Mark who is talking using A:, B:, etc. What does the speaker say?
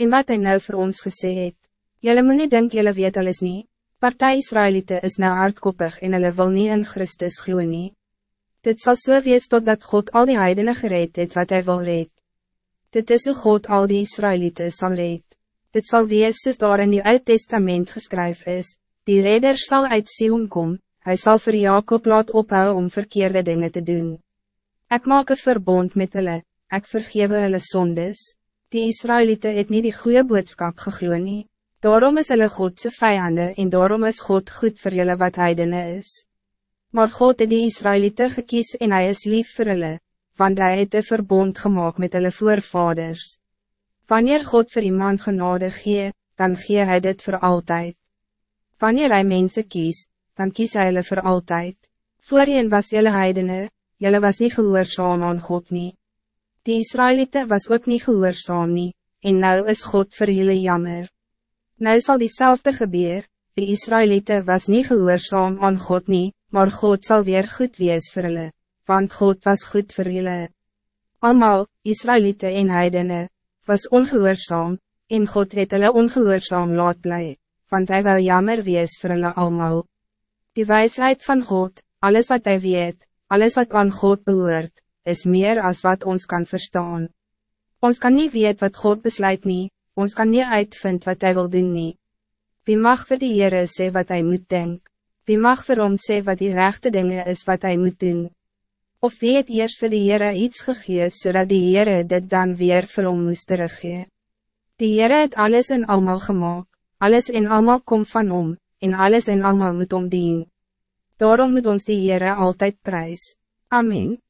A: En wat hij nou voor ons gesê het, jylle moet nie denk jylle weet alles nie, partij Israëlieten is nou hardkoppig en hulle wil nie in Christus glo nie. Dit zal so wees totdat God al die heidenen gereed het wat hij wil reed. Dit is hoe God al die Israëlieten zal reed. Dit zal wees soos daar in die Oud Testament geskryf is, die redder zal uit Sion kom, hij zal voor Jacob laat ophou om verkeerde dingen te doen. Ik maak een verbond met hulle, ik vergewe hulle sondes, die Israëlieten het niet die goede boodskap geglo nie, daarom is hulle Godse vijanden en daarom is God goed voor julle wat heidene is. Maar God het die Israëlieten gekies en hij is lief voor hulle, want hij het een verbond gemaakt met hulle voorvaders. Wanneer God voor iemand genade gee, dan gee hij dit voor altijd. Wanneer hij mensen kies, dan kies hy hulle voor altijd. Voorheen was jelle heidene, jelle was niet gehoorzaam aan God nie. Die Israëlieten was ook niet gehoorzaam nie, en nou is God voor jullie jammer. Nou zal diezelfde gebeur, die Israëlieten was niet gehoorzaam aan God nie, maar God zal weer goed wees vir hulle, want God was goed voor julle. Almal, Israëlieten en heidene, was ongehoorzaam, en God het hulle ongehoorzaam laat bly, want hij wil jammer wees vir hulle almal. Die wijsheid van God, alles wat hij weet, alles wat aan God behoort, is meer als wat ons kan verstaan. Ons kan niet weten wat God besluit niet, ons kan niet uitvind wat hij wil doen niet. Wie mag voor die Heere sê wat hij moet denken? Wie mag vir hom sê wat die rechte dingen is wat hij moet doen? Of wie het eerst vir die Heere iets gegees, zodat die Heere dit dan weer vir hom moest teruggee? Die Heere het alles en allemaal gemaakt, alles en allemaal komt van hom, en alles en allemaal moet om dien. Daarom moet ons die Heere altijd prijs. Amen.